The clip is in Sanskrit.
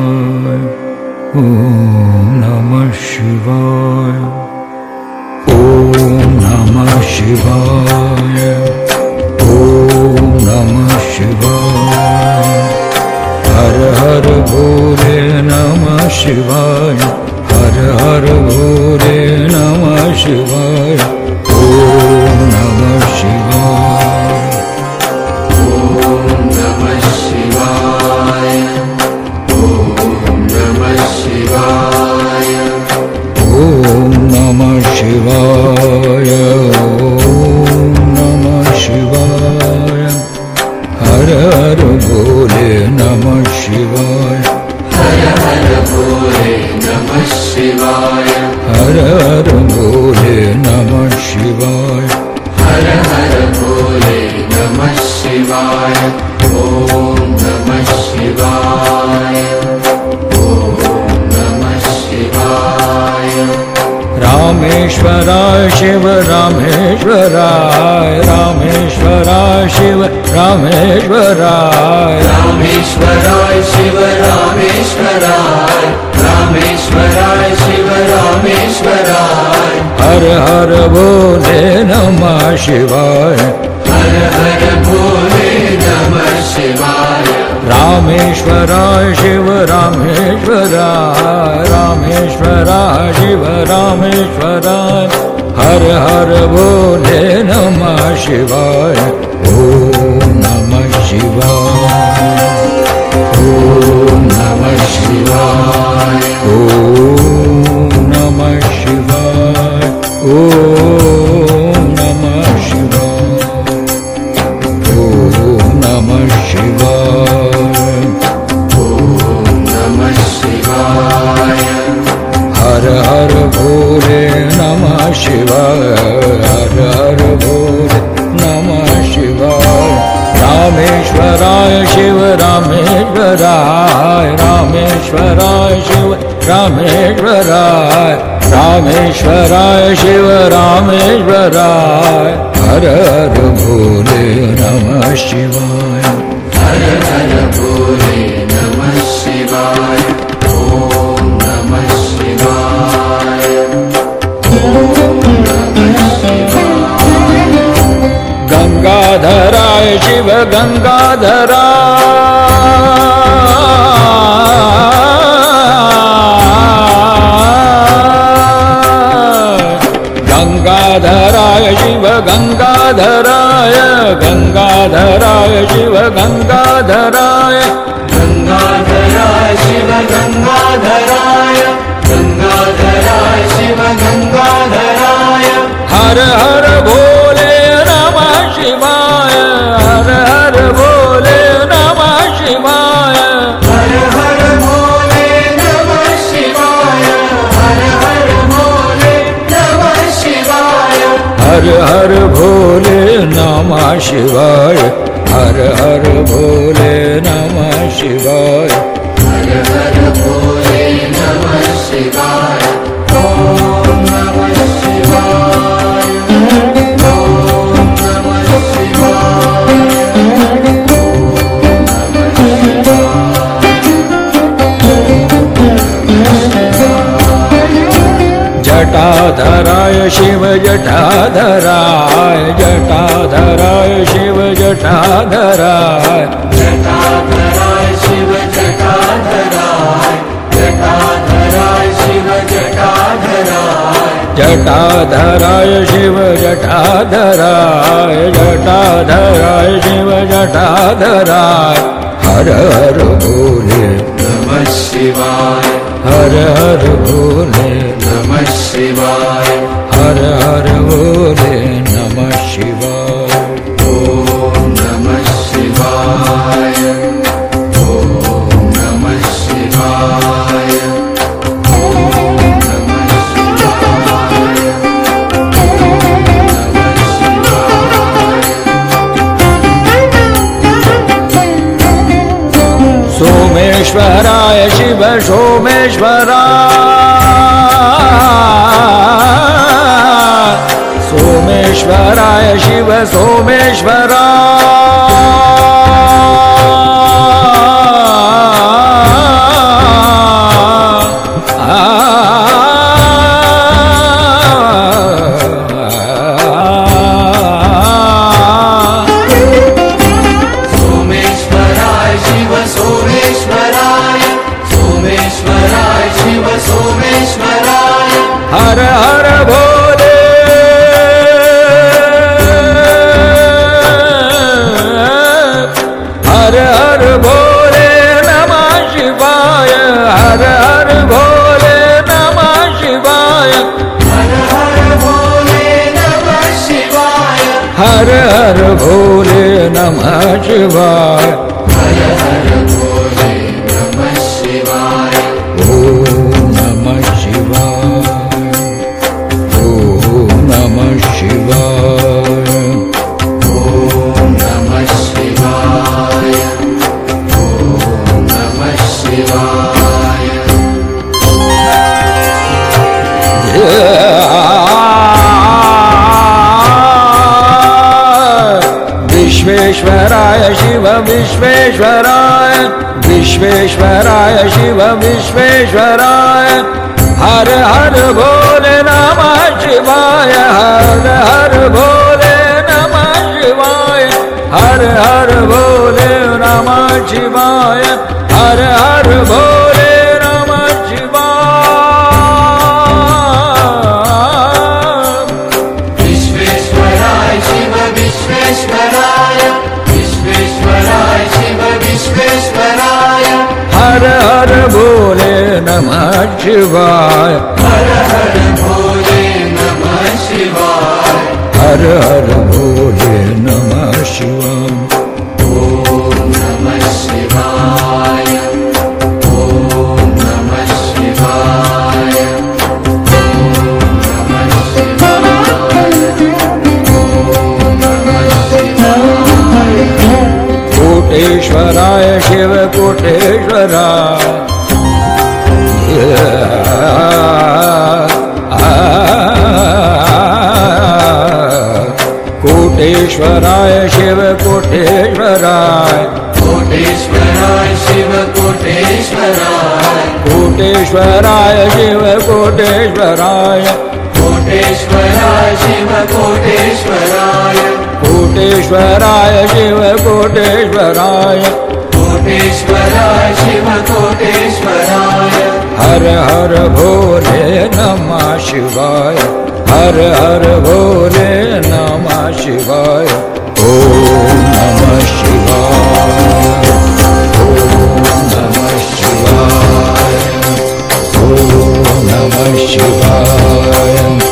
ॐ नमः शिवाय। ॐ नमः शिवाय। ॐ नमः शिवाय। हर हर भोले नमः शिवाय। हर हर रामेश्वराय शिव रामेश्वराय। रामेश्वराय शिव रामेश्वराय। रामेश्वराय शिव रामेश्वराय। रामेश्वराय शिव रामेश्वराय। हर हर भोले नमः शिवाय। हर हर भोले नमः शिवाय रामेश्वराय शिव रामेश्वराय रामेश्वराय शिव रामेश्वराय हर हर भोले नमः शिवाय ॐ नमः शिवाय ॐ नमः शिवाय ॐ रामेश्वराय शिव रामेश्वराय रामेश्वराय शिव रामेश्वराय रामेश्वराय शिव रामेश्वराय। हर हर भोले नमः शिवाय। हर हर भोले गङ्गाधरा। गङ्गाधराय शिव गङ्गाधराय गङ्गाधराय शिव गङ्गाधराय। गङ्गाधराय शिव गङ्गाधराय नमः शिवाय। हर हर भोले नमः शिवाय। हर हर जटाधराय शिव जटाधराय जटाधराय शिव जटाधराय। जटाधराय शिव जटाधराय जटाधराय शिव जटाधराय। जटाधराय शिव जटाधराय जटाधराय शिव जटाधराय। हर हर भोले नमः शिवाय। हर हर भोले नमः शिवाय। हर हर नमः शिवाय ॐ नमः शिवाय। ॐ नमः शिवाय। ॐ नमः शिवाय। सोमेश्वराय शिव सोमेश्वराय सोमेश्वराय शिव सोमेश्वरा हर हर भोले नमः शिवाय। विश्वेश्वराय विश्वेश्वराय शिव विश्वेश्वराय। हर हर भोले नमः शिवाय हर हर भोले नमः शिवाय। हर हर भोले नमः शिवाय हर हर भोले शिवाय। हर हर भोले नमः शिवाय। हर हर भोले नमः शिवाय ॐ नमः शिवाय ॐ कोटेश्वराय। शिव कोटेश्वराय शिव कोटेश्वराय। कोटेश्वराय शिव कोटेश्वराय। कोटेश्वराय शिव कोटेश्वराय। कोटेश्वराय शिव कोटेश्वराय। कोटेश्वराय शिव कोटेश्वराय। कोटेश्वराय शिव कोटेश्वराय। हर हर भोले नमः शिवाय। हर हर भोले नमः शिवाय। ॐ नमः शिवाय। शिवाय। ॐ नमः शिवाय